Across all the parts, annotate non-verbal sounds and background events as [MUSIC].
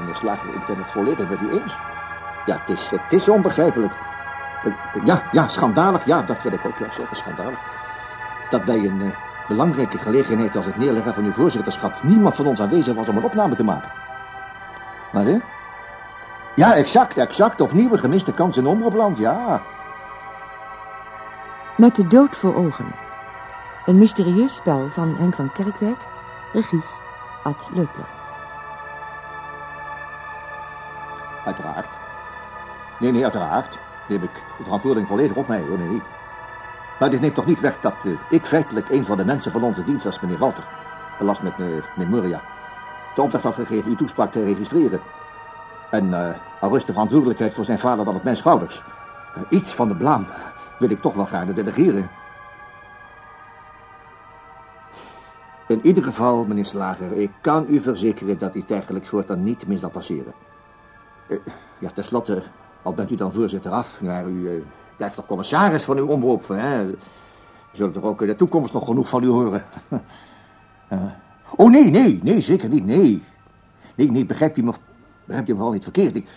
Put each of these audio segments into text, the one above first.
meneer Slager, ik ben het volledig met u eens. Ja, het is, het is onbegrijpelijk. Eh, Ja, ja, schandalig. Ja, dat wil ik ook juist zeggen, schandalig. Dat bij een eh, belangrijke gelegenheid als het neerleggen van uw voorzitterschap... niemand van ons aanwezig was om een opname te maken. Wat, hè? Ja, exact, exact. Opnieuw een gemiste kans in omroepland, ja. Met de dood voor ogen. Een mysterieus spel van Henk van Kerkwijk, regie Ad Leupler. Uiteraard. Nee, nee, uiteraard. Neem ik de verantwoording volledig op mij, hoor, nee. Maar dit neemt toch niet weg dat eh, ik feitelijk een van de mensen van onze dienst als meneer Walter, belast met meneer Memoria, de opdracht had gegeven uw toespraak te registreren. En eh al rust de verantwoordelijkheid voor zijn vader dan op mijn schouders. Iets van de blaam wil ik toch wel graag delegeren. In ieder geval, meneer Slager, ik kan u verzekeren dat iets dergelijks voortaan niet mis zal passeren. Eh, ja, tenslotte, al bent u dan voorzitter af, maar u eh, blijft toch commissaris van uw omroep, hè? We zullen toch ook in de toekomst nog genoeg van u horen. [LAUGHS] Eh, oh, nee, nee, nee, zeker niet, nee. Nee, nee, begrijp je me, begrijp je me vooral niet verkeerd. Ik,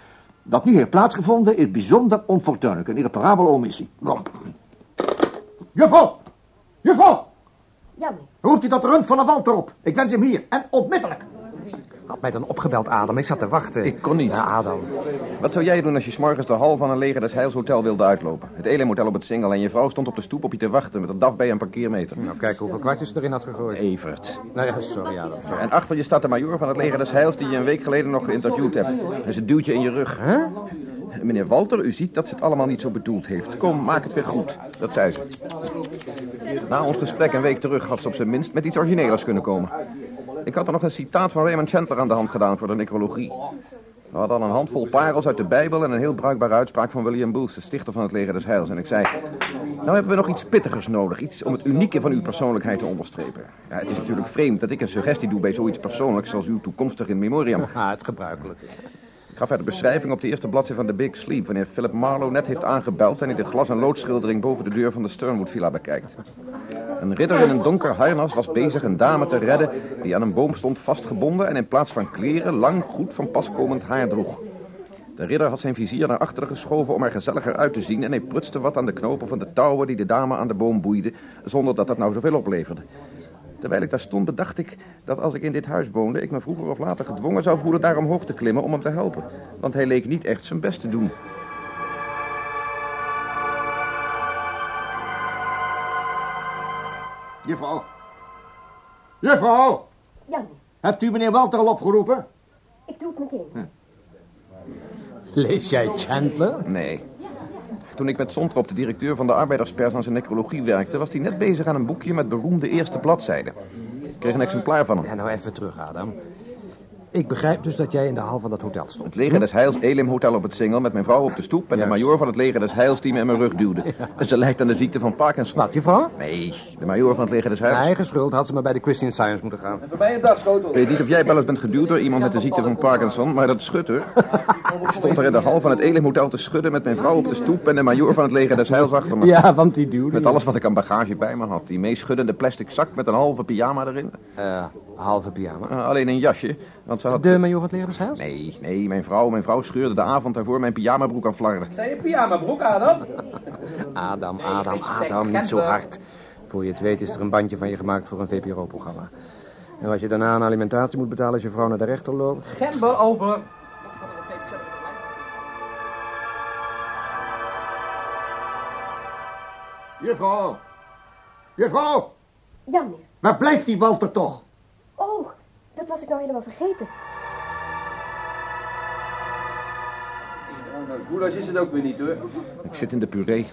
dat nu heeft plaatsgevonden is bijzonder onfortuinlijk, een irreparabele omissie. [CLEARS THROAT] Juffrouw! Juffrouw! Ja. Roept u dat rund van de Walter op. Ik wens hem hier, en onmiddellijk. Had mij dan opgebeld, Adam. Ik zat te wachten. Ik kon niet. Ja, Adam. Wat zou jij doen als je s'morgens de hal van een leger des Heils Hotel wilde uitlopen? Het Elim-hotel op het Singel en je vrouw stond op de stoep op je te wachten met een DAF bij een parkeermeter. Nou, kijk hoeveel kwartjes ze erin had gegooid. Evert. Nou ja, sorry, Adam. Sorry. En achter je staat de majoor van het leger des Heils die je een week geleden nog geïnterviewd hebt. En ze duwt je in je rug. Huh? Meneer Walter, u ziet dat ze het allemaal niet zo bedoeld heeft. Kom, maak het weer goed. Dat zei ze. Na ons gesprek een week terug had ze op zijn minst met iets origineels kunnen komen. Ik had er nog een citaat van Raymond Chandler aan de hand gedaan voor de necrologie. We hadden al een handvol parels uit de Bijbel en een heel bruikbare uitspraak van William Booth, de stichter van het leger des Heils. En ik zei, nou hebben we nog iets pittigers nodig, iets om het unieke van uw persoonlijkheid te onderstrepen. Ja, het is natuurlijk vreemd dat ik een suggestie doe bij zoiets persoonlijks zoals uw toekomstig in memoriam. [LAUGHS] Ah, het gebruikelijke. Ik gaf haar de beschrijving op de eerste bladzijde van The Big Sleep... wanneer Philip Marlowe net heeft aangebeld... en hij de glas- en loodschildering boven de deur van de Sternwood Villa bekijkt. Een ridder in een donker harnas was bezig een dame te redden... die aan een boom stond vastgebonden... en in plaats van kleren lang goed van pas komend haar droeg. De ridder had zijn vizier naar achteren geschoven om er gezelliger uit te zien... en hij prutste wat aan de knopen van de touwen die de dame aan de boom boeide... zonder dat dat nou zoveel opleverde. Terwijl ik daar stond, bedacht ik dat als ik in dit huis woonde... ik me vroeger of later gedwongen zou voelen daar omhoog te klimmen om hem te helpen. Want hij leek niet echt zijn best te doen. Juffrouw. Juffrouw! Ja, meneer. Hebt u meneer Walter al opgeroepen? Ik doe het meteen. Lees jij Chandler? Nee. Toen ik met Sontrop, de directeur van de arbeiderspers, aan zijn necrologie werkte... was hij net bezig aan een boekje met beroemde eerste bladzijden. Ik kreeg een exemplaar van hem. Ja, nou even terug, Adam. Ik begrijp dus dat jij in de hal van dat hotel stond. Het leger des Heils Elim Hotel op het Singel met mijn vrouw op de stoep... en de majoor van het leger des Heils die me in mijn rug duwde. En ze lijkt aan de ziekte van Parkinson. Wat, je vrouw? Nee, de majoor van het leger des Heils. Eigen schuld had ze maar bij de Christian Science moeten gaan. Ik weet niet of jij wel eens bent geduwd door iemand met de ziekte van Parkinson, maar dat schudt hoor. [LAUGHS] Ik stond er in de hal van het Elim Hotel te schudden met mijn vrouw op de stoep en de majoor van het leger des Heils achter me. Ja, want die duwde. Met alles wat ik aan bagage bij me had. Die meeschuddende plastic zak met een halve pyjama erin. Eh, halve pyjama. Eh, alleen een jasje, want ze had... De majoor van het Heils? Nee, nee, mijn vrouw, mijn vrouw scheurde de avond daarvoor mijn pyjamabroek aan flarden. Zijn je pyjamabroek, Adam? [LAUGHS] Adam, Adam, Adam, niet zo hard. Voor je het weet is er een bandje van je gemaakt voor een VPRO-programma. En als je daarna een alimentatie moet betalen als je vrouw naar de rechter loopt... Gember open. Juffrouw. Juffrouw. Ja, meneer. Waar blijft die Walter toch? Oh, dat was ik nou helemaal vergeten. Goulash is het ook weer niet, hoor. Ik zit in de puree.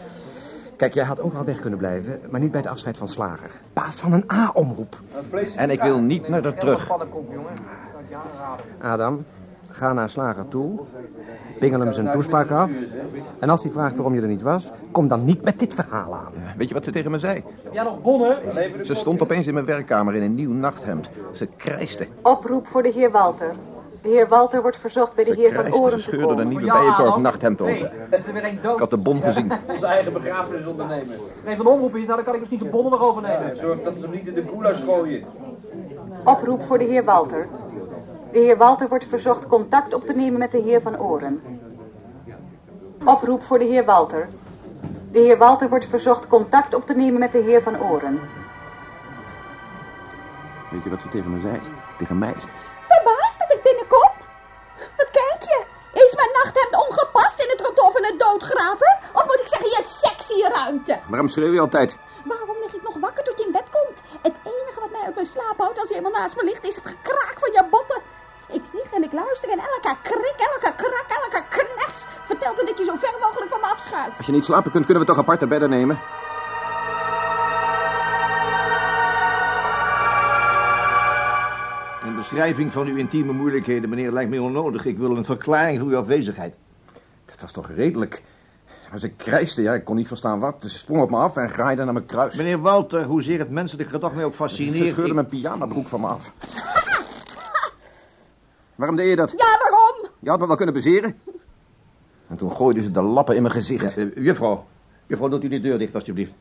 Kijk, jij had overal weg kunnen blijven, maar niet bij het afscheid van Slager. Baas van een A-omroep. En ik wil niet naar de terug. Adam, ga naar Slager toe, pingel hem zijn toespraak af. En als hij vraagt waarom je er niet was, kom dan niet met dit verhaal aan. Weet je wat ze tegen me zei? Heb jij nog bonnen? Ze stond opeens in mijn werkkamer in een nieuw nachthemd. Ze krijste. Oproep voor de heer Walter. De heer Walter wordt verzocht bij de Ze heer van Oren ze te scheurde een nieuwe bijenkorf nachthemd Nee, over. het is er weer een Ik had de bon gezien. Onze eigen begrafenis ondernemen. Als er een omroep is, nou, dan kan ik dus niet de bonnen nog overnemen. Zorg dat ze hem niet in de goulash gooien. Oproep voor de heer Walter. De heer Walter wordt verzocht contact op te nemen met de heer Van Oren. Oproep voor de heer Walter. De heer Walter wordt verzocht contact op te nemen met de heer Van Oren. Weet je wat ze tegen me zei? Tegen mij. Verbaasd dat ik binnenkom? Wat kijk je? Is mijn nachthemd ongepast in het rotof en het doodgraven? Of moet ik zeggen, je sexy ruimte? Waarom schreeuw je altijd? Waarom lig ik nog wakker tot je in bed komt? Het enige wat mij uit mijn slaap houdt als je helemaal naast me ligt, is het gekraak van lig en elke krik, elke krak, elke kners vertelt me dat je zo ver mogelijk van me afschuift. Als je niet slapen kunt, kunnen we toch aparte bedden nemen? Een beschrijving van uw intieme moeilijkheden, meneer, lijkt me onnodig. Ik wil een verklaring voor uw afwezigheid. Dat was toch redelijk? Als ik krijste, ja, ik kon niet verstaan wat. Dus ze sprong op me af en graaide naar mijn kruis. Meneer Walter, hoezeer het menselijk gedrag mij ook Ze fascineert... scheurde ik- mijn pyjamabroek van me af. Waarom deed je dat? Ja, waarom? Je had me wel kunnen bezeren. En toen gooide ze de lappen in mijn gezicht. Eh, juffrouw, juffrouw, doet u de deur dicht, alstublieft.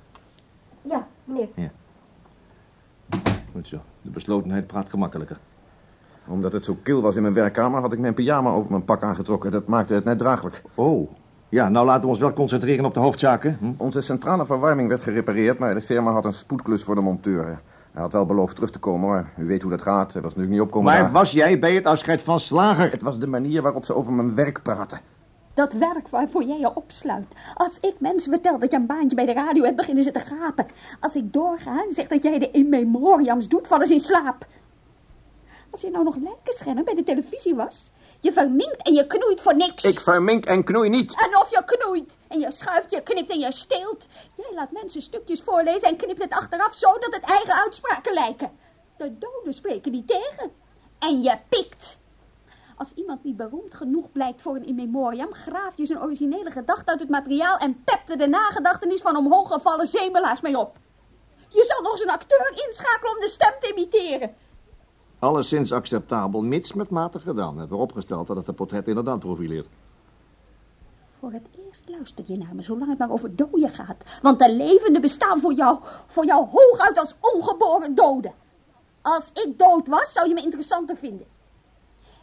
Ja, meneer. Goed zo. De beslotenheid praat gemakkelijker. Omdat het zo kil was in mijn werkkamer, had ik mijn pyjama over mijn pak aangetrokken. Dat maakte het net draaglijk. Oh. Ja, nou laten we ons wel concentreren op de hoofdzaken. Hm? Onze centrale verwarming werd gerepareerd, maar de firma had een spoedklus voor de monteur. Hij had wel beloofd terug te komen, maar u weet hoe dat gaat. Hij was natuurlijk niet opkomen. Maar was jij bij het afscheid van Slager? Het was de manier waarop ze over mijn werk praten. Dat werk waarvoor jij je opsluit. Als ik mensen vertel dat je een baantje bij de radio hebt, beginnen ze te gapen. Als ik doorga en zeg dat jij de in memoriams doet, vallen ze in slaap. Als je nou nog lijkenschenner bij de televisie was, je verminkt en je knoeit voor niks. Ik vermink en knoei niet. En of je knoeit en je schuift, je knipt en je steelt. Jij laat mensen stukjes voorlezen en knipt het achteraf zo dat het eigen uitspraken lijken. De doden spreken niet tegen. En je pikt. Als iemand niet beroemd genoeg blijkt voor een in memoriam, graaf je zijn originele gedachte uit het materiaal en pepte de nagedachtenis van omhooggevallen zemelaars mee op. Je zal nog eens een acteur inschakelen om de stem te imiteren. Alleszins acceptabel, mits met matig gedaan. En vooropgesteld dat het de portret inderdaad profileert. Voor het eerst luister je naar me, zolang het maar over doden gaat. Want de levenden bestaan voor jou, voor jou hooguit als ongeboren doden. Als ik dood was, zou je me interessanter vinden.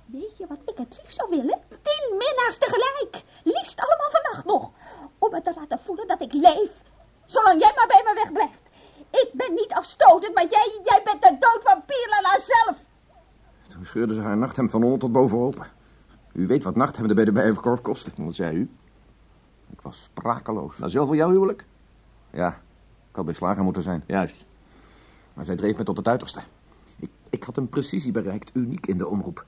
Weet je wat ik het liefst zou willen? Tien minnaars tegelijk. Liefst allemaal vannacht nog. Om me te laten voelen dat ik leef. Zolang jij maar bij me wegblijft. Ik ben niet afstotend, maar jij, jij bent de dood van Pierlala zelf. Scheurde ze haar nachthemd van onder tot boven open. U weet wat nachthemden bij de bijenkorf kosten. Wat zei u? Ik was sprakeloos. Nou, zo voor jouw huwelijk? Ja, ik had bij slager moeten zijn. Juist. Maar zij dreef me tot het uiterste. Ik, ik had een precisie bereikt, uniek in de omroep.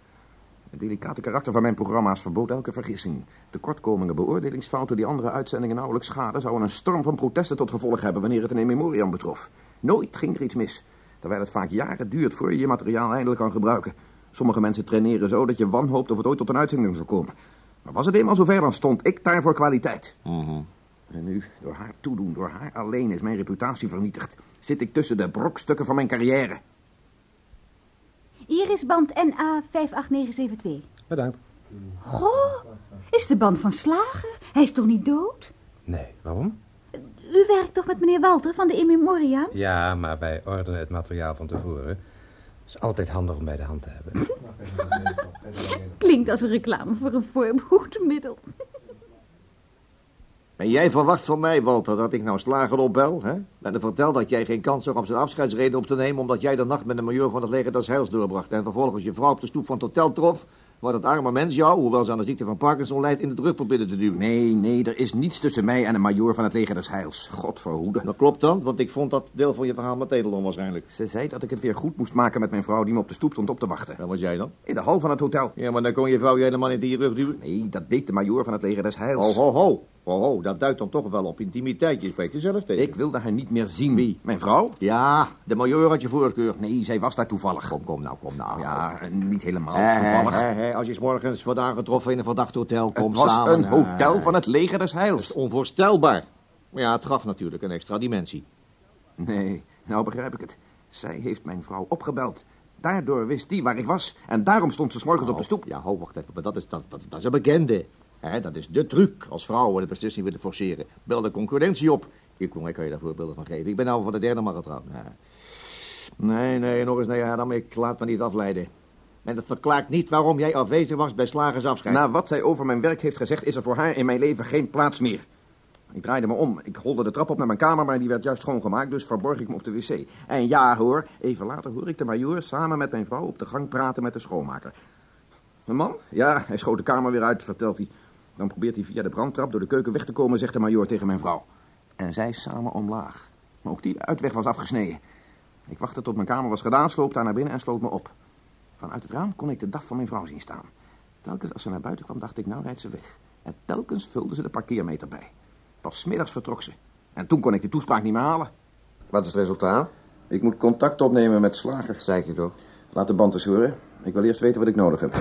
Het delicate karakter van mijn programma's verbood elke vergissing. Tekortkomingen, beoordelingsfouten die andere uitzendingen nauwelijks schaden... zouden een storm van protesten tot gevolg hebben wanneer het een memoriam betrof. Nooit ging er iets mis. Terwijl het vaak jaren duurt voor je je materiaal eindelijk kan gebruiken. Sommige mensen traineren zo dat je wanhoopt of het ooit tot een uitzending zal komen. Maar was het eenmaal zover, dan stond ik daar voor kwaliteit. Mhm. En nu, door haar toedoen, door haar alleen is mijn reputatie vernietigd. Zit ik tussen de brokstukken van mijn carrière. Hier is band NA 58972. Bedankt. Goh, is de band van Slager? Hij is toch niet dood? Nee, waarom? U werkt toch met meneer Walter van de In Memoriam? Ja, maar wij ordenen het materiaal van tevoren. Het is altijd handig om bij de hand te hebben. [LAUGHS] Klinkt als een reclame voor een voorbehoedmiddel. En jij verwacht van mij, Walter, dat ik nou slager opbel, hè? En er vertel dat jij geen kans zag om zijn afscheidsreden op te nemen... omdat jij de nacht met de major van het leger des Heils doorbracht... en vervolgens je vrouw op de stoep van het hotel trof... waar dat arme mens jou, hoewel ze aan de ziekte van Parkinson leidt... in de druk probeerde te duwen. Nee, nee, er is niets tussen mij en een majoor van het leger des Heils. God verhoede. Dat klopt dan, want ik vond dat deel van je verhaal met edel onwaarschijnlijk. Ze zei dat ik het weer goed moest maken met mijn vrouw die me op de stoep stond op te wachten. En wat jij dan? In de hal van het hotel. Ja, maar dan kon je vrouw je helemaal niet in je rug duwen. Nee, dat deed de majoor van het leger des Heils. Ho, ho, ho. Ho, ho, dat duidt dan toch wel op intimiteit. Je spreekt er zelf tegen. Ik wilde haar niet meer zien. Wie? Mijn vrouw? Ja, de major had je voorkeur. Nee, zij was daar toevallig. Kom, kom nou, kom nou. Ja, eh, niet helemaal toevallig. hè, als je 's morgens wordt aangetroffen in een verdacht hotel, kom Het was samen. een hotel van het leger des Dat is Heils. onvoorstelbaar. Maar ja, het gaf natuurlijk een extra dimensie. Nee, nou begrijp ik het. Zij heeft mijn vrouw opgebeld. Daardoor wist die waar ik was. En daarom stond ze 's morgens op de stoep. Ja, ho, wacht even. Maar dat is, dat, dat, dat is een bekende. Dat is de truc als vrouwen de beslissing willen forceren. Bel de concurrentie op. Ik, kan je daar voorbeelden van geven. Ik ben nou voor de derde getrouwd. Ja. Nee, nee, nog eens nee, Adam. Ik laat me niet afleiden. En dat verklaart niet waarom jij afwezig was bij Slagers afscheid. Na wat zij over mijn werk heeft gezegd, is er voor haar in mijn leven geen plaats meer. Ik draaide me om. Ik holde de trap op naar mijn kamer, maar die werd juist schoongemaakt, dus verborg ik me op de wc. En ja hoor, even later hoor ik de majoor samen met mijn vrouw op de gang praten met de schoonmaker. Een man? Ja, hij schoot de kamer weer uit, vertelt hij. Dan probeert hij via de brandtrap door de keuken weg te komen, zegt de majoor tegen mijn vrouw. En zij samen omlaag. Maar ook die uitweg was afgesneden. Ik wachtte tot mijn kamer was gedaan, sloop daar naar binnen en sloot me op. Vanuit het raam kon ik de dag van mijn vrouw zien staan. Telkens als ze naar buiten kwam, dacht ik, nou rijdt ze weg. En telkens vulde ze de parkeermeter bij. Pas 's middags vertrok ze. En toen kon ik de toespraak niet meer halen. Wat is het resultaat? Ik moet contact opnemen met Slager. Zei ik je toch? Laat de band eens horen. Ik wil eerst weten wat ik nodig heb.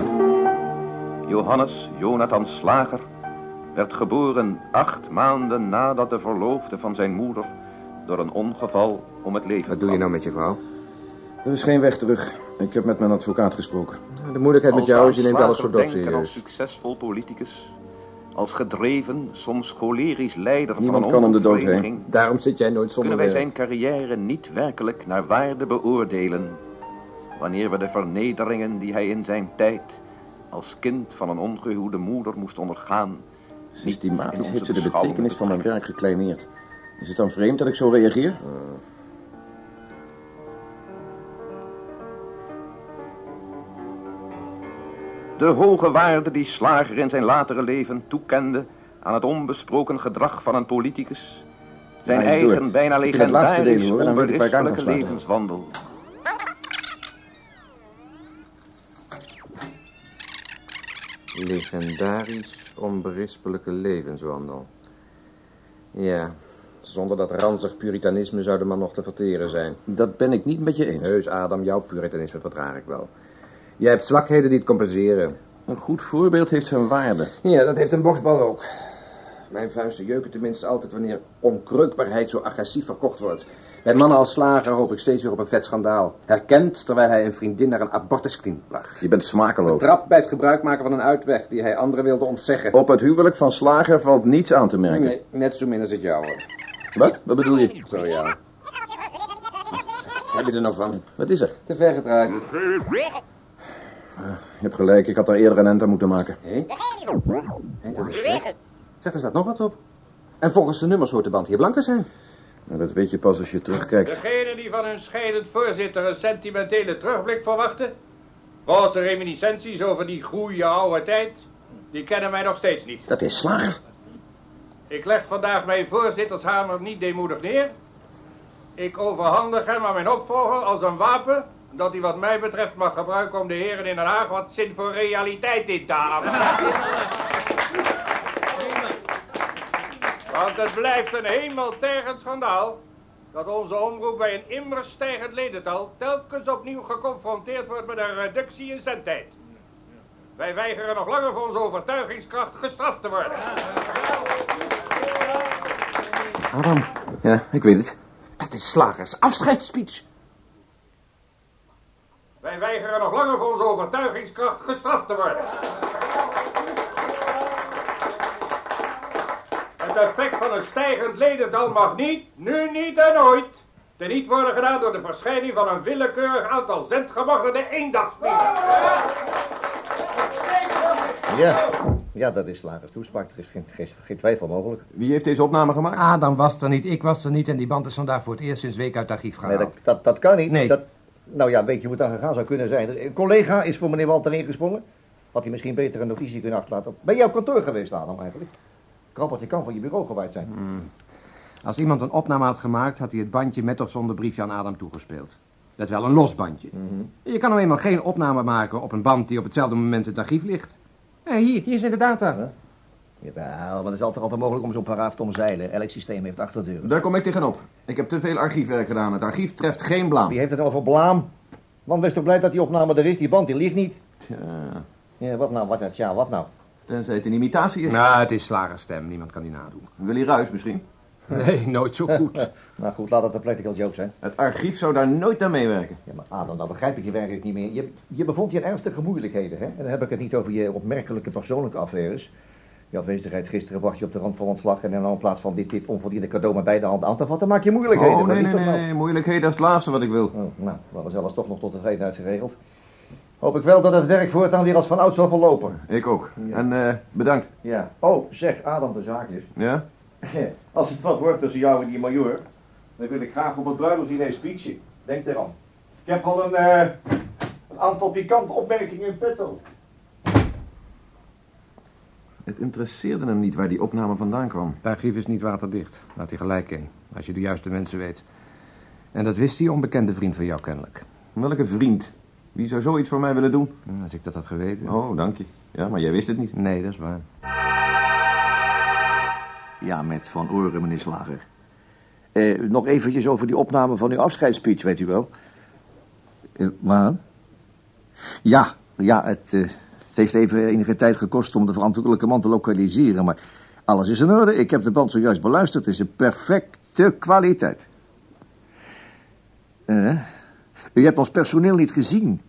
Johannes Jonathan Slager werd geboren acht maanden nadat de verloofde van zijn moeder door een ongeval om het leven Wat doe je nou met je vrouw? Er is geen weg terug. Ik heb met mijn advocaat gesproken. De moeilijkheid met jou is, je neemt alles zo denken als serieus. succesvol politicus, als gedreven, soms cholerisch leider Niemand van kan een om de dood heen. Daarom zit jij nooit zonder kunnen wij zijn carrière niet werkelijk naar waarde beoordelen, wanneer we de vernederingen die hij in zijn tijd als kind van een ongehuwde moeder moest ondergaan, Systematisch heeft ze de betekenis van mijn werk gekleineerd. Is het dan vreemd dat ik zo reageer? De hoge waarde die Slager in zijn latere leven toekende aan het onbesproken gedrag van een politicus. Zijn Ja, door. eigen, bijna Ik wil het Legendarisch onberispelijke levenswandel. Ja, zonder dat ranzig puritanisme zou de man nog te verteren zijn. Dat ben ik niet met je eens. Heus, Adam, jouw puritanisme verdraag ik wel. Jij hebt zwakheden die het compenseren. Een goed voorbeeld heeft zijn waarde. Ja, dat heeft een boksbal ook. Mijn vuisten jeuken tenminste altijd wanneer onkreukbaarheid zo agressief verkocht wordt. Bij mannen als slager hoop ik steeds weer op een vet schandaal. Herkend terwijl hij een vriendin naar een abortuskliniek bracht. Je bent smakeloos. Trap bij het gebruik maken van een uitweg die hij anderen wilde ontzeggen. Op het huwelijk van Slager valt niets aan te merken. Nee, net zo min als het jouwe. Wat? Wat bedoel je? Zo ja. Heb je er nog van? Wat is er? Te ver gedraaid. Je hebt gelijk, ik had daar eerder een end aan moeten maken. Hé? Hé, dat is gek. Zeg, er staat nog wat op. En volgens de nummers hoort de band hier blank te zijn. Nou, dat weet je pas als je terugkijkt. Degenen die van hun scheidend voorzitter een sentimentele terugblik verwachten, roze reminiscenties over die goede oude tijd, die kennen mij nog steeds niet. Dat is Slager. Ik leg vandaag mijn voorzittershamer niet deemoedig neer. Ik overhandig hem aan mijn opvolger als een wapen dat hij wat mij betreft mag gebruiken om de heren in Den Haag wat zin voor realiteit in te halen. [LAUGHS] Want het blijft een hemeltergend schandaal dat onze omroep bij een immer stijgend ledental telkens opnieuw geconfronteerd wordt met een reductie in zendtijd. Wij weigeren nog langer voor onze overtuigingskracht gestraft te worden. Adam. Ja, ik weet het. Dat is Slagers afscheidsspeech. Wij weigeren nog langer voor onze overtuigingskracht gestraft te worden. Effect van een stijgend ledental mag niet, nu niet en nooit, teniet worden gedaan door de verschijning van een willekeurig aantal zendgemachtigde eendagsspelers. Ja, ja, dat is Slagers toespraak. Er is geen, geen, geen twijfel mogelijk. Wie heeft deze opname gemaakt? Adam was er niet, ik was er niet en die band is vandaag voor het eerst sinds week uit het archief Nee, gehaald. dat, dat, dat kan niet. Nee. Dat, nou ja, weet je hoe het dan gegaan zou kunnen zijn? Een collega is voor meneer Walter ingesprongen. Had hij misschien beter een notitie kunnen achterlaten. Ben jij op kantoor geweest, Adam, eigenlijk? Krabbeltje kan van je bureau gewaaid zijn. Als iemand een opname had gemaakt, had hij het bandje met of zonder briefje aan Adam toegespeeld. Dat wel een los bandje. Je kan nou eenmaal geen opname maken op een band die op hetzelfde moment in het archief ligt. Hier, hier zijn de data. Jawel, maar het is altijd, altijd mogelijk om zo'n paraaf te omzeilen. Elk systeem heeft achterdeuren. Daar kom ik tegenop. Ik heb te veel archiefwerk gedaan. Het archief treft geen blaam. Wie heeft het over blaam? Man, wees toch blij dat die opname er is. Die band die ligt niet. Tja, Ja, wat nou, wat nou, tja, wat nou? Tenzij het een imitatie is. Nou, het is Slagerstem, niemand kan die nadoen. Willy Ruis misschien. Nee, nooit zo goed. [LAUGHS] nou goed, laat het een practical joke zijn. Het archief zou daar nooit aan meewerken. Ja, maar Adam, nou begrijp ik je werkelijk niet meer. Je, je bevond je in ernstige moeilijkheden, hè? En dan heb ik het niet over je opmerkelijke persoonlijke affaires. Je afwezigheid gisteren bracht je op de rand van ontslag... en dan in plaats van dit, dit onverdiende cadeau met beide handen aan te vatten... maak je moeilijkheden. Oh, nee, nee, nee, nou? nee. Moeilijkheden is het laatste wat ik wil. Oh, nou, we hadden zelfs toch nog tot tevredenheid geregeld. Hoop ik wel dat het werk voortaan weer als van oud zal verlopen. Ik ook. En eh, bedankt. Ja. Oh, zeg, Adam de zaakjes. Ja? [LAUGHS] Als het wat wordt tussen jou en die majoor, dan wil ik graag op het bruiloftsdiner speechen. Denk eraan. Ik heb al een, eh, een aantal pikante opmerkingen in petto. Het interesseerde hem niet waar die opname vandaan kwam. Het archief is niet waterdicht. Laat hij gelijk in. Als je de juiste mensen weet. En dat wist die onbekende vriend van jou kennelijk. Welke vriend? Wie zou zoiets voor mij willen doen? Als ik dat had geweten. Oh, dank je. Ja, maar jij wist het niet. Nee, dat is waar. Ja, met Van Oren, meneer Slager. Eh, nog eventjes over die opname van uw afscheidsspeech, weet u wel. Eh, waar? Ja, ja, het, eh, het heeft even enige tijd gekost om de verantwoordelijke man te lokaliseren, maar alles is in orde. Ik heb de band zojuist beluisterd. Het is een perfecte kwaliteit. Eh, u hebt ons personeel niet gezien.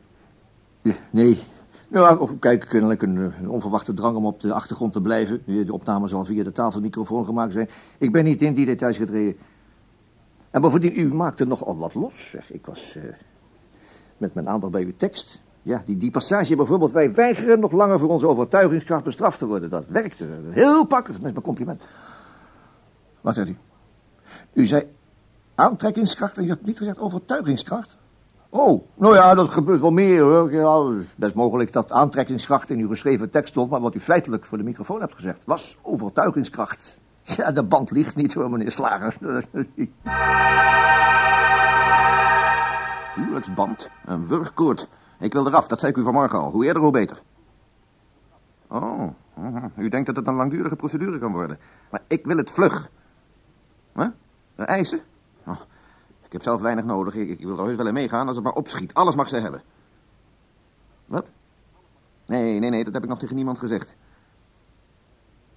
Nee. Nou, kijk, kennelijk een, onverwachte drang om op de achtergrond te blijven. De opname zal via de tafelmicrofoon gemaakt zijn. Ik ben niet in die details getreden. En bovendien, u maakte nogal wat los, zeg. Ik was eh, met mijn aandacht bij uw tekst. Ja, die, die passage bijvoorbeeld. Wij weigeren nog langer voor onze overtuigingskracht bestraft te worden. Dat werkte. Heel pakkend, met mijn compliment. Wat zegt u? U zei aantrekkingskracht en u hebt niet gezegd overtuigingskracht? Oh, nou ja, dat gebeurt wel meer hoor. Het is best mogelijk dat aantrekkingskracht in uw geschreven tekst stond, maar wat u feitelijk voor de microfoon hebt gezegd, was overtuigingskracht. Ja, de band ligt niet hoor, meneer Slager. [LAUGHS] Huwelijksband. Een wurgkoord. Ik wil eraf, dat zei ik u vanmorgen al. Hoe eerder, hoe beter. Oh, u denkt dat het een langdurige procedure kan worden. Maar ik wil het vlug. Huh? Eisen? Oh, ik heb zelf weinig nodig. Ik, ik wil er heus wel in meegaan als het maar opschiet. Alles mag ze hebben. Wat? Nee, nee, nee, dat heb ik nog tegen niemand gezegd.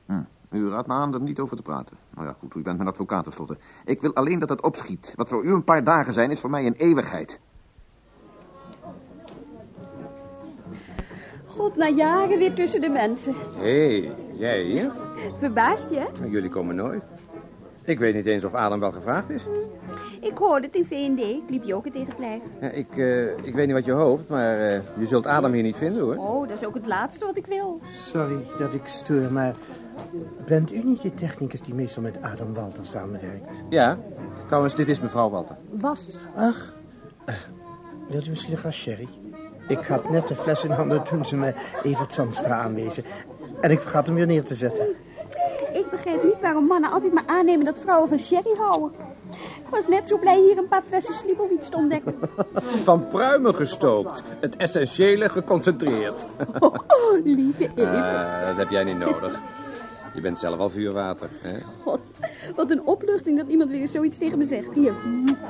Hm. U raadt me aan er niet over te praten. Nou ja, goed, u bent mijn advocaat tenslotte. Ik wil alleen dat het opschiet. Wat voor u een paar dagen zijn, is voor mij een eeuwigheid. God, na jaren weer tussen de mensen. Hé, hey, jij hier? Verbaast je? hè? Jullie komen nooit. Ik weet niet eens of Adam wel gevraagd is. Ik hoorde het in V&D. Ik liep je ook tegen het lijf. Ja, ik, eh, ik weet niet wat je hoopt, maar eh, je zult Adam hier niet vinden, hoor. Oh, dat is ook het laatste wat ik wil. Sorry dat ik stoor, maar bent u niet de technicus die meestal met Adam Walter samenwerkt? Ja, trouwens, dit is mevrouw Walter. Was. Ach, eh, wilt u misschien een glas sherry? Ik had net de fles in handen toen ze me Evert Zandstra aanwezen. En ik vergat hem weer neer te zetten. Ik begrijp niet waarom mannen altijd maar aannemen dat vrouwen van sherry houden. Ik was net zo blij hier een paar flessen Slivovitz te ontdekken. [LAUGHS] Van pruimen gestookt. Het essentiële geconcentreerd. [LAUGHS] Oh, lieve Evert. Ah, dat heb jij niet nodig. Je bent zelf al vuurwater, hè? God, wat een opluchting dat iemand weer eens zoiets tegen me zegt. Hier.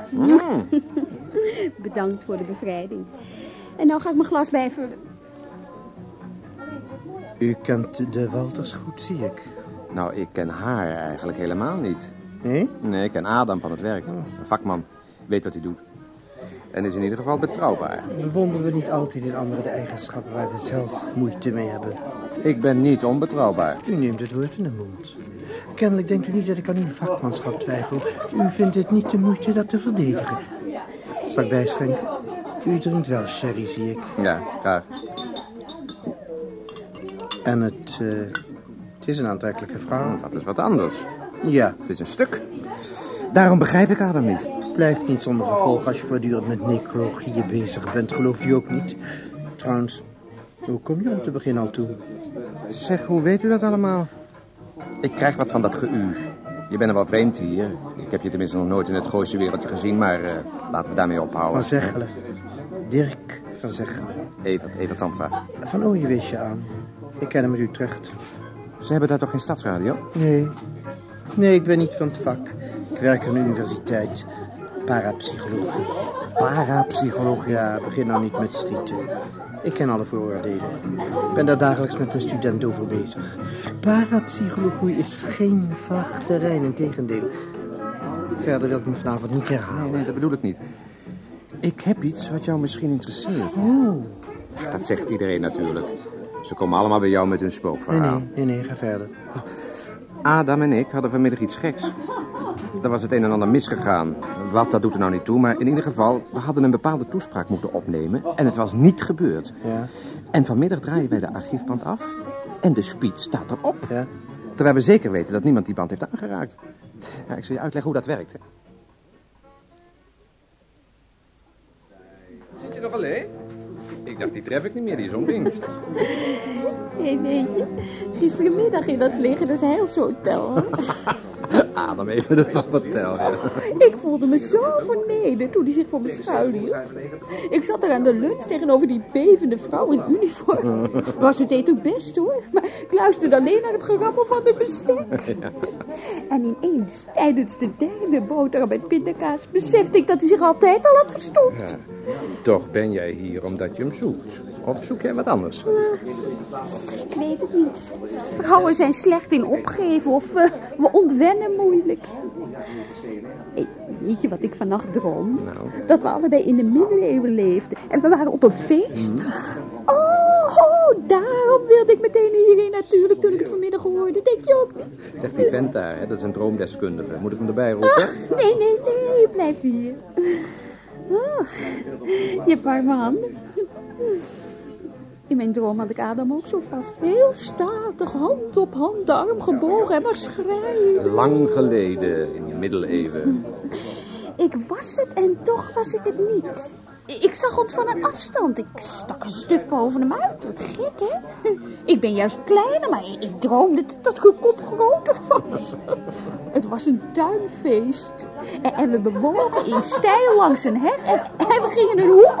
Mm. [LAUGHS] Bedankt voor de bevrijding. En nou ga ik mijn glas bijvullen. U kent de Walters goed, zie ik. Nou, ik ken haar eigenlijk helemaal niet. Nee? Nee, ik ken Adam van het werk. Een vakman. Weet wat hij doet. En is in ieder geval betrouwbaar. Bewonderen we niet altijd in anderen de eigenschappen waar we zelf moeite mee hebben? Ik ben niet onbetrouwbaar. U neemt het woord in de mond. Kennelijk denkt u niet dat ik aan uw vakmanschap twijfel. U vindt het niet de moeite dat te verdedigen. Zal ik bijschenken? U drinkt wel sherry, zie ik. Ja, graag. En het, eh, het is een aantrekkelijke vrouw. Dat is wat anders. Ja. Het is een stuk. Daarom begrijp ik Adam niet. Blijft niet zonder gevolg als je voortdurend met necrologieën bezig bent. Gelooft u ook niet? Trouwens, hoe kom je om te beginnen al toe? Zeg, hoe weet u dat allemaal? Ik krijg wat van dat geuur. Je bent er wel vreemd hier. Ik heb je tenminste nog nooit in het Gooise wereldje gezien, maar eh, laten we daarmee ophouden. Van Zeggelen. Dirk van Zeggelen. Evert, Evert Zandstra. Van Ooyen wees je aan. Ik ken hem uit Utrecht. Ze hebben daar toch geen stadsradio? Nee. Nee, ik ben niet van het vak. Ik werk aan de universiteit. Parapsychologie. Parapsychologie? Ja, begin nou niet met schieten. Ik ken alle vooroordelen. Ik ben daar dagelijks met mijn student over bezig. Parapsychologie is geen vaag terrein, in tegendeel. Verder wil ik me vanavond niet herhalen. Nee, dat bedoel ik niet. Ik heb iets wat jou misschien interesseert. Oh. Dat zegt iedereen natuurlijk. Ze komen allemaal bij jou met hun Nee, spookverhaal. nee, nee, nee, ga verder. Adam en ik hadden vanmiddag iets geks. Er was het een en ander misgegaan. Wat, dat doet er nou niet toe. Maar in ieder geval, we hadden een bepaalde toespraak moeten opnemen. En het was niet gebeurd. Ja. En vanmiddag draaien wij de archiefband af. En de speech staat erop. Ja. Terwijl we zeker weten dat niemand die band heeft aangeraakt. Ja, ik zal je uitleggen hoe dat werkt. hè. Zit je nog alleen? Dacht, die tref ik niet meer, die is omringd. Hé, weet je, gisterenmiddag in dat Legenders Heilshotel. hè? [LAUGHS] Adam even de van vertel, ja. Ik voelde me zo vernederd toen hij zich voor me schuilhield. Ik zat er aan de lunch tegenover die bevende vrouw in uniform. [LAUGHS] Maar ze deed ook best hoor. Maar ik luisterde alleen naar het gerammel van de bestek. [LAUGHS] En ineens, tijdens de derde boterham met pindakaas, besefte ik dat hij zich altijd al had verstopt. Ja. Toch ben jij hier omdat je hem zoekt. Of zoek jij wat anders? Ik weet het niet. Vrouwen zijn slecht in opgeven of eh, we ontwennen moeilijk. Hey, weet je wat ik vannacht droom? Nou. Dat we allebei in de middeleeuwen leefden. En we waren op een feest. Oh, oh, daarom wilde ik meteen hierheen natuurlijk toen ik het vanmiddag hoorde. Denk je ook niet? Zegt die vent daar, hè? dat is een droomdeskundige. Moet ik hem erbij roepen? Nee, nee, nee, blijf hier. Oh, je hebt warme handen. In mijn droom had ik Adam ook zo vast. Heel statig, hand op hand, de arm gebogen en maar schrijven. Lang geleden, in de middeleeuwen. Ik was het en toch was ik het niet. Ik zag ons van een afstand. Ik stak een stuk boven hem uit. Wat gek, hè? [LAUGHS] Ik ben juist kleiner, maar ik droomde dat ik een kop groter was. [LAUGHS] Het was een tuinfeest. En, we bewogen in stijl langs een heg en, en we gingen een hoek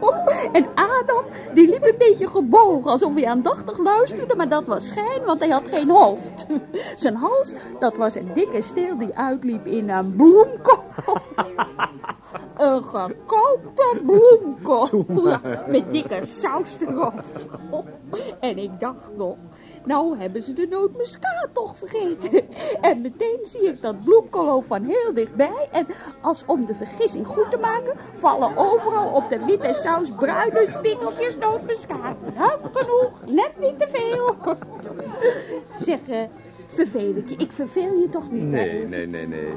om. [LAUGHS] En Adam, die liep een beetje gebogen, alsof hij aandachtig luisterde, maar dat was schijn, want hij had geen hoofd. Zijn hals, dat was een dikke steel die uitliep in een bloemkool. Een gekookte bloemkool. Met dikke saus erop. En ik dacht nog, nou hebben ze de nootmuskaat toch vergeten. En meteen zie ik dat bloemkool van heel dichtbij. En als om de vergissing goed te maken, vallen overal op de witte saus bruine spingeltjes nootmuskaat. Hup, genoeg, net niet te veel. Zeg, eh, vervel ik je? Ik verveel je toch niet? hè? Nee, nee, nee, nee.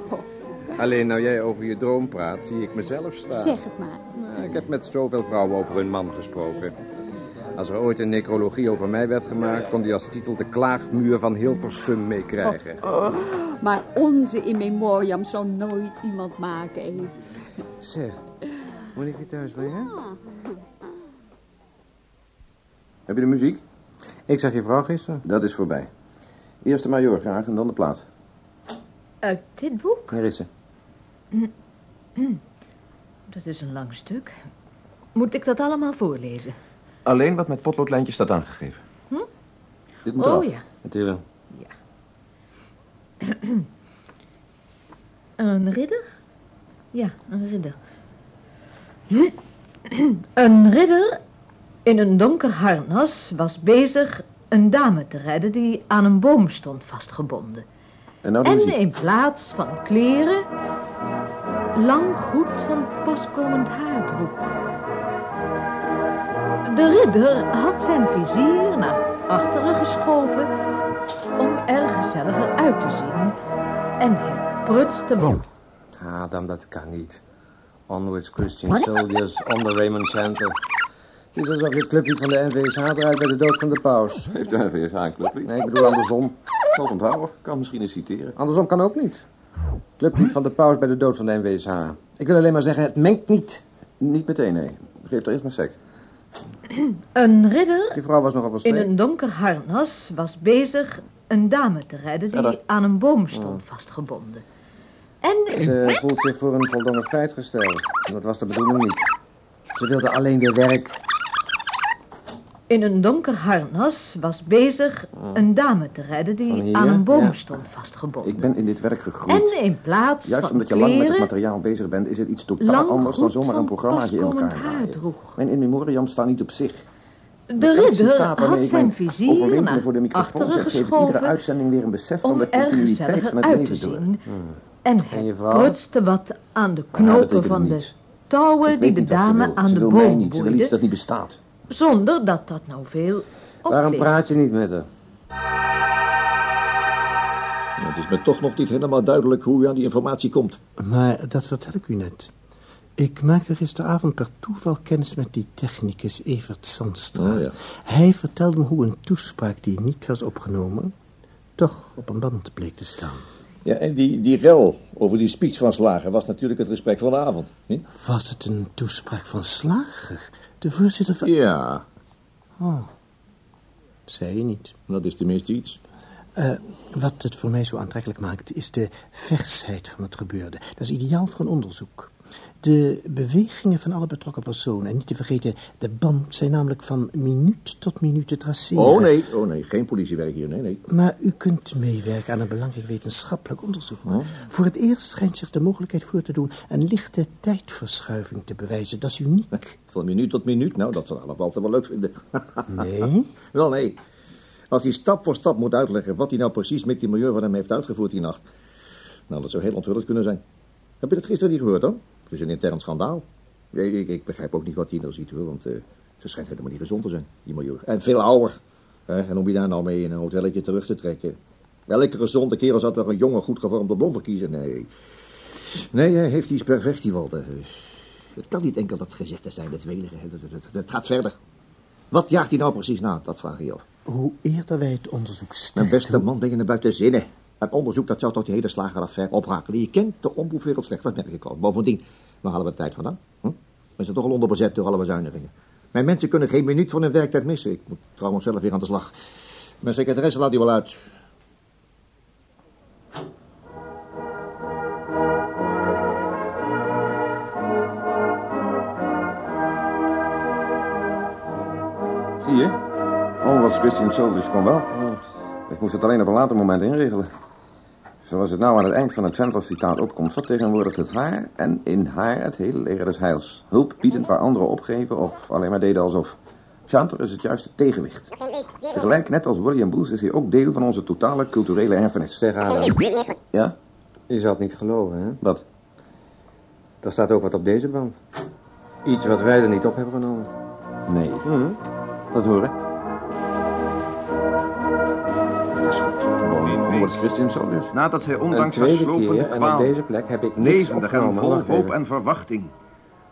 Alleen nou jij over je droom praat, zie ik mezelf staan. Zeg het maar. Nou, Ik heb met zoveel vrouwen over hun man gesproken. Als er ooit een necrologie over mij werd gemaakt, kon die als titel de klaagmuur van Hilversum meekrijgen. Oh, maar onze in memoriam zal nooit iemand maken, Eve. Zeg, moet ik je thuis brengen? Heb je de muziek? Ik zag je vrouw gisteren. Dat is voorbij. Eerst de major graag en dan de plaat. Uit dit boek? Hier is ze. Dat is een lang stuk. Moet ik dat allemaal voorlezen? Alleen wat met potloodlijntjes staat aangegeven. Hm? Dit moet Oh eraf. ja. Natuurlijk. [CLEARS THROAT] Een ridder? Ja, een ridder. [CLEARS THROAT] Een ridder in een donker harnas was bezig een dame te redden die aan een boom stond vastgebonden. En nou En in plaats van kleren lang goed van paskomend haar droeg. De ridder had zijn vizier naar achteren geschoven om er gezelliger uit te zien. En hij prutste Oh. Adam, dat kan niet. Onwards Christian Soldiers, on the Raymond Chanter. Het is alsof je clublied van de NVSH draait bij de dood van de paus. Heeft de NVSH een clublied? Nee, ik bedoel andersom. Zal het onthouden. Kan misschien eens citeren. Andersom kan ook niet. Clublied van de paus bij de dood van de NVSH. Ik wil alleen maar zeggen, het mengt niet. Niet meteen, nee. Geef er eerst maar sec. Een ridder Die vrouw was nog op een in een donker harnas was bezig een dame te redden die Verder. aan een boom stond vastgebonden. En Ze voelt zich voor een voldongen feit gesteld. Dat was de bedoeling niet. Ze wilde alleen weer werk. In een donker harnas was bezig een dame te redden die hier? aan een boom Ja. stond vastgebonden. Ik ben in dit werk gegroeid. En in plaats Juist van omdat je lang met het materiaal bezig bent, is het iets totaal lang anders dan zomaar een programmaatje in elkaar haar droeg. Mijn in memoriam staat niet op zich. De ridder had zijn vizier naar voor de microfoon achteren ik geschoven iedere uitzending weer een besef van de continuïteit van het uit te leven door. zien. En En hij prutste wat aan de dat knopen van de touwen die de dame aan de boom niet. Ze wil iets boeide, dat niet bestaat. Zonder dat dat nou veel Waarom praat je niet met haar? Het is me toch nog niet helemaal duidelijk hoe u aan die informatie komt. Maar dat vertel ik u net. Ik maakte gisteravond per toeval kennis met die technicus Evert Sandstra. Oh, ja. Hij vertelde me hoe een toespraak die niet was opgenomen... toch op een band bleek te staan. Ja, en die, die rel over die speech van Slager was natuurlijk het gesprek van de avond. Hè? Was het een toespraak van Slager? De voorzitter van... Ja, Oh, zei je niet. dat is tenminste iets. Eh, wat het voor mij zo aantrekkelijk maakt, is de versheid van het gebeurde. Dat is ideaal voor een onderzoek. De bewegingen van alle betrokken personen, en niet te vergeten, de band zijn namelijk van minuut tot minuut te traceren. Oh nee, oh nee, geen politiewerk hier, nee, nee. Maar u kunt meewerken aan een belangrijk wetenschappelijk onderzoek. Oh. Voor het eerst schijnt zich de mogelijkheid voor te doen een lichte tijdverschuiving te bewijzen. Dat is uniek. Van minuut tot minuut, nou, dat zal Alf altijd wel leuk vinden. [LAUGHS] Nee? Wel, nee. Als hij stap voor stap moet uitleggen wat hij nou precies met die milieu van hem heeft uitgevoerd die nacht. Nou, dat zou heel onthullend kunnen zijn. Heb je dat gisteren niet gehoord, dan? Het is een intern schandaal. Ik, ik, ik begrijp ook niet wat hij nou ziet, hoor, want eh, ze schijnt helemaal niet gezond te zijn, die milieu. En veel ouder. Hè? En om je daar nou mee in een hotelletje terug te trekken. Elke gezonde kerel zou toch een jonge, goed gevormde blond verkiezen? Nee. Nee, hij heeft iets pervers, die Walter. Het kan niet enkel dat gezegde zijn, dat welige. Het, gaat verder. Wat jaagt hij nou precies na? Dat vraag je af. Hoe eerder wij het onderzoek Mijn starten... beste man, ben je naar buiten zinnen. Het onderzoek dat zou tot die hele slageraffaire oprakelen. Je kent de omroepwereld slecht, dat merk ik al. Bovendien, waar halen we de tijd vandaan? Hm? We zijn toch al onderbezet door alle bezuinigingen. Mijn mensen kunnen geen minuut van hun werktijd missen. Ik moet trouwens zelf weer aan de slag. Mijn secretaresse laat die wel uit. Zie je? Al wat Christian Soldiers kon wel. Ik moest het alleen op een later moment inregelen. Zoals het nou aan het eind van het Chandler-citaat opkomt, vertegenwoordigt het haar en in haar het hele leger des heils. Hulp biedend waar anderen opgeven of alleen maar deden alsof. Chandler is het juiste tegenwicht. Tegelijk, net als William Booth, is hij ook deel van onze totale culturele erfenis. Zeg Adam, Ja? je zal het niet geloven, hè? Wat? Er staat ook wat op deze band. Iets wat wij er niet op hebben genomen. Nee. Hm? Dat hoor Christian Soldiers? Nadat hij ondanks haar slopende keer en op kwaal deze plek heb ik niks levendig en vol hoop en verwachting.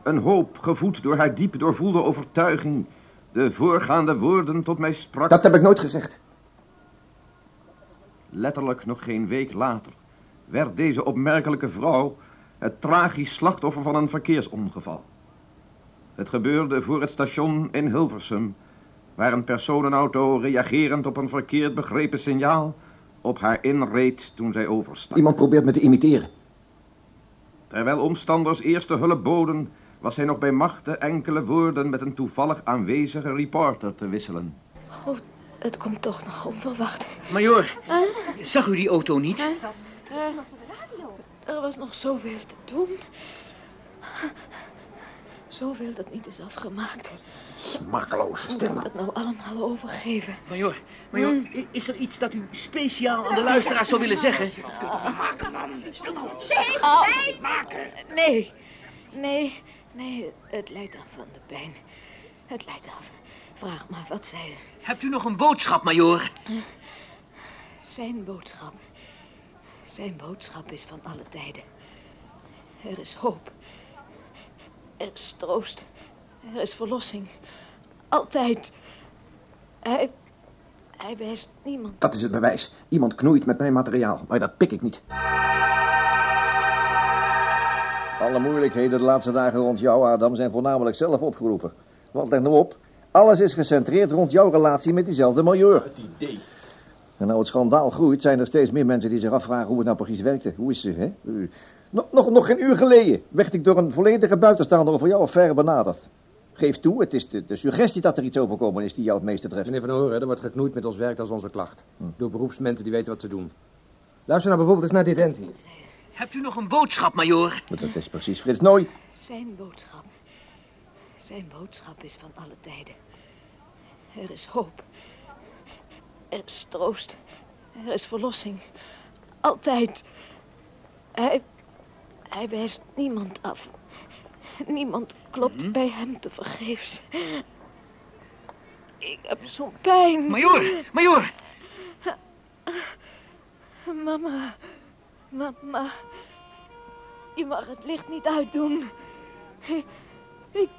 Een hoop gevoed door haar diep doorvoelde overtuiging. De voorgaande woorden tot mij sprak. Dat heb ik nooit gezegd. Letterlijk nog geen week later werd deze opmerkelijke vrouw het tragisch slachtoffer van een verkeersongeval. Het gebeurde voor het station in Hilversum, waar een personenauto reagerend op een verkeerd begrepen signaal op haar inreed toen zij overstak. Iemand probeert me te imiteren. Terwijl omstanders eerste hulp boden, was hij nog bij machte enkele woorden met een toevallig aanwezige reporter te wisselen. Oh, het komt toch nog onverwacht. Majoor, zag u die auto niet? Eh, er was nog zoveel te doen. Zoveel dat niet is afgemaakt. Smakkeloos. Hoe kan ik dat nou allemaal overgeven? Majoor, majoor, i- is er iets dat u speciaal aan de luisteraars zou willen zeggen? Maken, man. Stil nou. Oh, Nee, nee, nee, het leidt af van de pijn. Het leidt af. Vraag maar, wat zei u? Hebt u nog een boodschap, majoor? Zijn boodschap. Zijn boodschap is van alle tijden. Er is hoop. Er is troost. Er is verlossing. Altijd. Hij. Hij wijst niemand. Dat is het bewijs. Iemand knoeit met mijn materiaal, maar dat pik ik niet. Alle moeilijkheden de laatste dagen rond jou, Adam, zijn voornamelijk zelf opgeroepen. Want let nou op, alles is gecentreerd rond jouw relatie met diezelfde majeur. Het idee. En nou het schandaal groeit, zijn er steeds meer mensen die zich afvragen hoe het nou precies werkte. Hoe is ze, hè? Nog, nog, nog geen uur geleden werd ik door een volledige buitenstaander over jouw affaire benaderd. Geef toe, het is de, de suggestie dat er iets overkomen is die jou het meeste treft. Meneer Van Horen, er wordt geknoeid met ons werk als onze klacht. Hm. Door beroepsmensen die weten wat ze doen. Luister nou bijvoorbeeld eens naar dit end hier. Hebt u nog een boodschap, majoor? Dat is precies Frits Nooy. Zijn boodschap. Zijn boodschap is van alle tijden. Er is hoop. Er is troost. Er is verlossing. Altijd. Hij. Hij wijst niemand af. Niemand klopt bij hem te vergeefs. Ik heb zo'n pijn. Majoor, majoor. Mama. Mama. Je mag het licht niet uitdoen. Ik... Ik,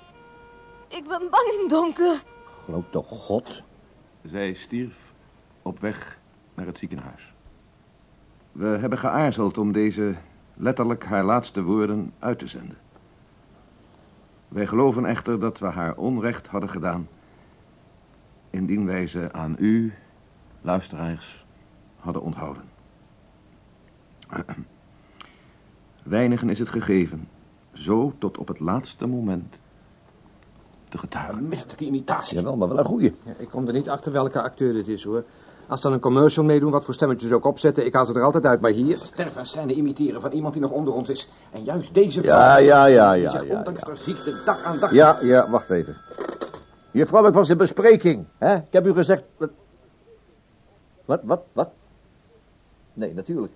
ik ben bang in het donker. Geloof toch God? Zij stierf op weg naar het ziekenhuis. We hebben geaarzeld om deze letterlijk haar laatste woorden uit te zenden. Wij geloven echter dat we haar onrecht hadden gedaan... indien wij ze aan u, luisteraars, hadden onthouden. [CLEARS THROAT] Weinigen is het gegeven, zo tot op het laatste moment te getuigen. Een misselijke imitatie. Jawel, maar wel een goeie. Ja, ik kom er niet achter welke acteur dit is, hoor. Als ze dan een commercial meedoen, wat voor stemmetjes ook opzetten, ik haal ze er altijd uit, maar hier... Sterfscène imiteren van iemand die nog onder ons is. En juist deze vrouw... Ja, ja, ja, ja, zich ja, ondanks ja. haar ziekte dag aan dag... Ja, ja, wacht even. Juffrouw, ik was in bespreking. Hè? Ik heb u gezegd... Wat, wat, wat? wat? Nee, natuurlijk.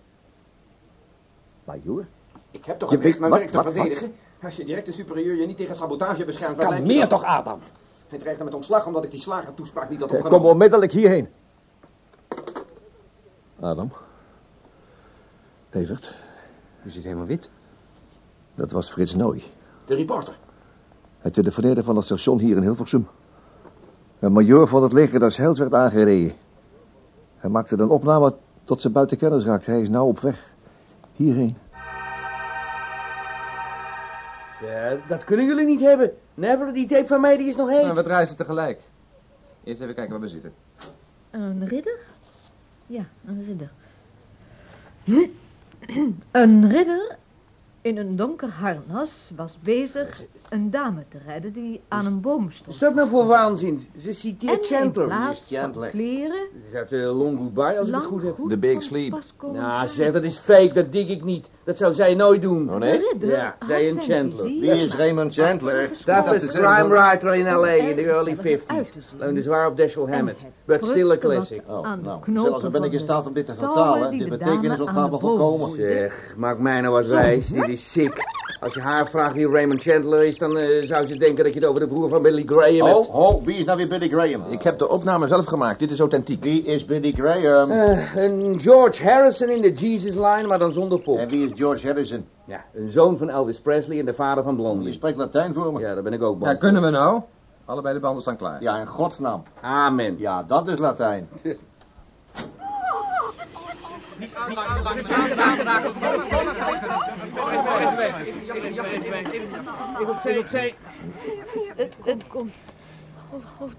Majoor? Ik heb toch Je recht weet- mijn wat, werk te wat, verdedigen. Als je directe superieur je niet tegen sabotage beschermt... Kan lijkt meer toch, Adam? Hij dreigde met ontslag omdat ik die slager toespraak niet had Eh, opgenomen. Kom onmiddellijk hierheen. Adam. Evert. U zit helemaal wit. Dat was Frits Nooy. De reporter. Hij telefoneerde van het station hier in Hilversum. Een majoor van het leger des Heils werd aangereden. Hij maakte een opname tot ze buiten kennis raakte. Hij is nou op weg. Hierheen. Ja, dat kunnen jullie niet hebben. Never, die tape van mij die is nog heet. Nou, we draaien ze tegelijk. Eerst even kijken waar we zitten. Een ridder? Ja, een ridder. Een ridder in een donker harnas was bezig een dame te redden die aan een boom stond. Stuk nou voor waanzin. Ze citeert En in Chandler. plaats van kleren, Dat is uit uh, Long Goodbye, als ik het goed heb. De Big Sleep. Nou, zeg, dat is fake, dat dik ik niet. Dat zou zij nooit doen. Oh, nee? Ja, zij en zijn Chandler. Wie is Raymond Chandler? Dat is crime writer in L.A. in de early Uit 50s. te zien. Leunde zwaar op Dashiell Hammett. het But still a classic. Oh, nou, zelfs dan ben ik in staat om dit te vertalen. die De de betekenis dame ontgaat aan me de boom volkomen. voerde. Zeg, maak mij nou wat wijs. Dit is sick. Als je haar vraagt wie Raymond Chandler is, dan eh, zou ze denken dat je het over de broer van Billy Graham Oh, hebt. oh, wie is nou weer Billy Graham? Ik heb de opname zelf gemaakt, dit is authentiek. Wie is Billy Graham? Eh, een George Harrison in de Jesus line, maar dan zonder pop. En wie is George Harrison? Ja, een zoon van Elvis Presley en de vader van Je Blondie. spreekt Latijn voor me. Ja, daar ben ik ook bang Ja, kunnen we nou? Allebei de banden staan klaar. Ja, in godsnaam. Amen. Ja, dat is Latijn. [LAUGHS] Ik. Het, het komt...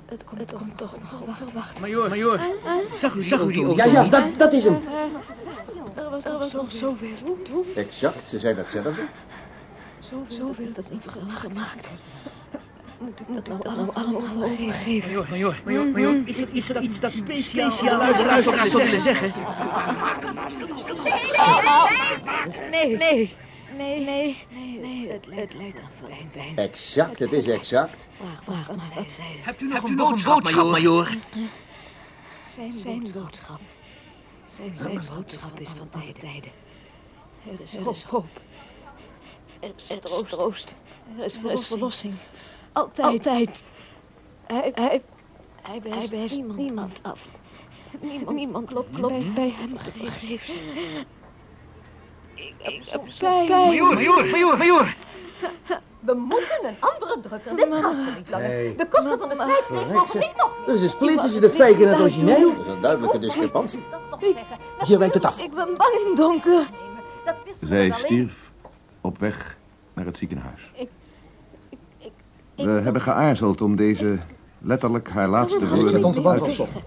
Het, komt- het komt toch nog. Wacht, wacht. Major, major. Zag u, zag u die Ja, ja, dat, dat is hem. Er was, er was nog zoveel. Exact, ze zei datzelfde. Zoveel, zoveel dat niet was afgemaakt. Moet ik dat nou allemaal, allemaal overgeven? Major, major, major, major. Is er, is er iets dat speciaal luisteraars zou willen zeggen? Nee, nee. Nee, nee, nee, nee, het, het lijkt aan pijn. Exact, het is exact. Vraag, vraag wat, wat zei Hebt u nog een boodschap, major? Zijn, zijn boodschap. Zijn, zijn boodschap is van alle tijden. Er is, er is hoop. Er is troost. Er is, er is verlossing. Altijd. Altijd. Hij, hij, hij wijst, niemand, niemand af. Niemand, niemand klopt, klopt bij, hem te vergeefs. Ik, ik heb zo pijn. Major, major, major, major. We moeten een andere drukker. Dit gaat zo niet langer. Nee. De kosten van de strijd mogen niet nog. Er is een split tussen de fake en het origineel. Dat is een duidelijke discrepantie. Je wijkt het af. Ik ben bang in donker. Zij stierf op weg naar het ziekenhuis. Ik- We hebben geaarzeld om deze letterlijk haar laatste Ik zet woorden onze band uit te wel stop.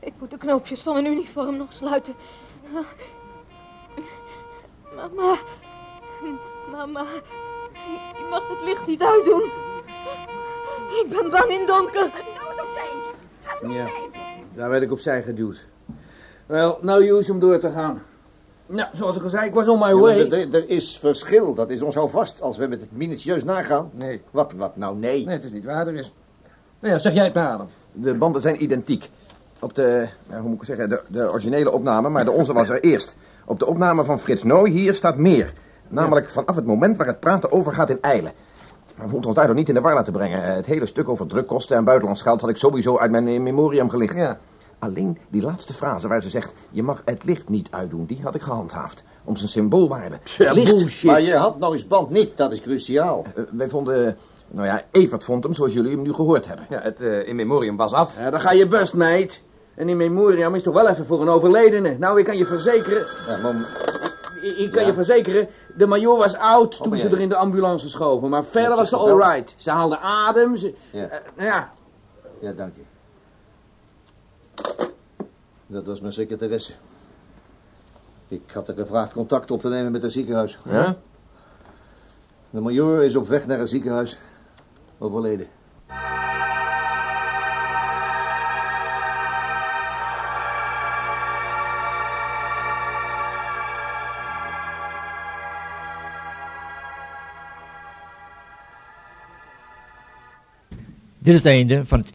Ik moet de knoopjes van mijn uniform nog sluiten. Mama. Mama. Je mag het licht niet uitdoen. Ik ben bang in het donker. Ja, daar werd ik opzij geduwd. Wel, nou use om door te gaan. Nou, zoals ik al zei, ik was on my way. er- er- Er is verschil, dat is ons al vast. Als we met het minutieus nagaan. Nee. Wat, wat nou, nee. Nee, het is niet waar. Er is... Nou ja, zeg jij het maar, Adam. De banden zijn identiek. Op de, ja, hoe moet ik zeggen, de, de originele opname, maar de onze was er eerst. Op de opname van Frits Nooy hier staat meer. Namelijk vanaf het moment waar het praten overgaat in eilen. Maar we moeten ons daardoor niet in de war laten brengen. Eh, Het hele stuk over drukkosten en buitenlands geld had ik sowieso uit mijn eh, memoriam gelicht. Ja. Alleen die laatste frase waar ze zegt... je mag het licht niet uitdoen, die had ik gehandhaafd. Om zijn symboolwaarde. Ja, licht. bullshit. Maar je had nou eens band niet, dat is cruciaal. Eh, wij vonden... Nou ja, Evert vond hem zoals jullie hem nu gehoord hebben. Ja, het eh, in memoriam was af. Ja, dan ga je best, meid. En in memoriam is toch wel even voor een overledene. Nou, ik kan je verzekeren... Ja, man, Ik, ik kan Ja. je verzekeren, de majoor was oud toen maar ze er in de ambulance schoven. Maar verder was ze toch wel- alright. Ze haalde adem, ze... Ja. eh, nou ja, Ja, dank je. Dat was mijn secretaresse. Ik had haar gevraagd contact op te nemen met het ziekenhuis. Ja? De majoor is op weg naar het ziekenhuis. Overleden. Dit is het einde van het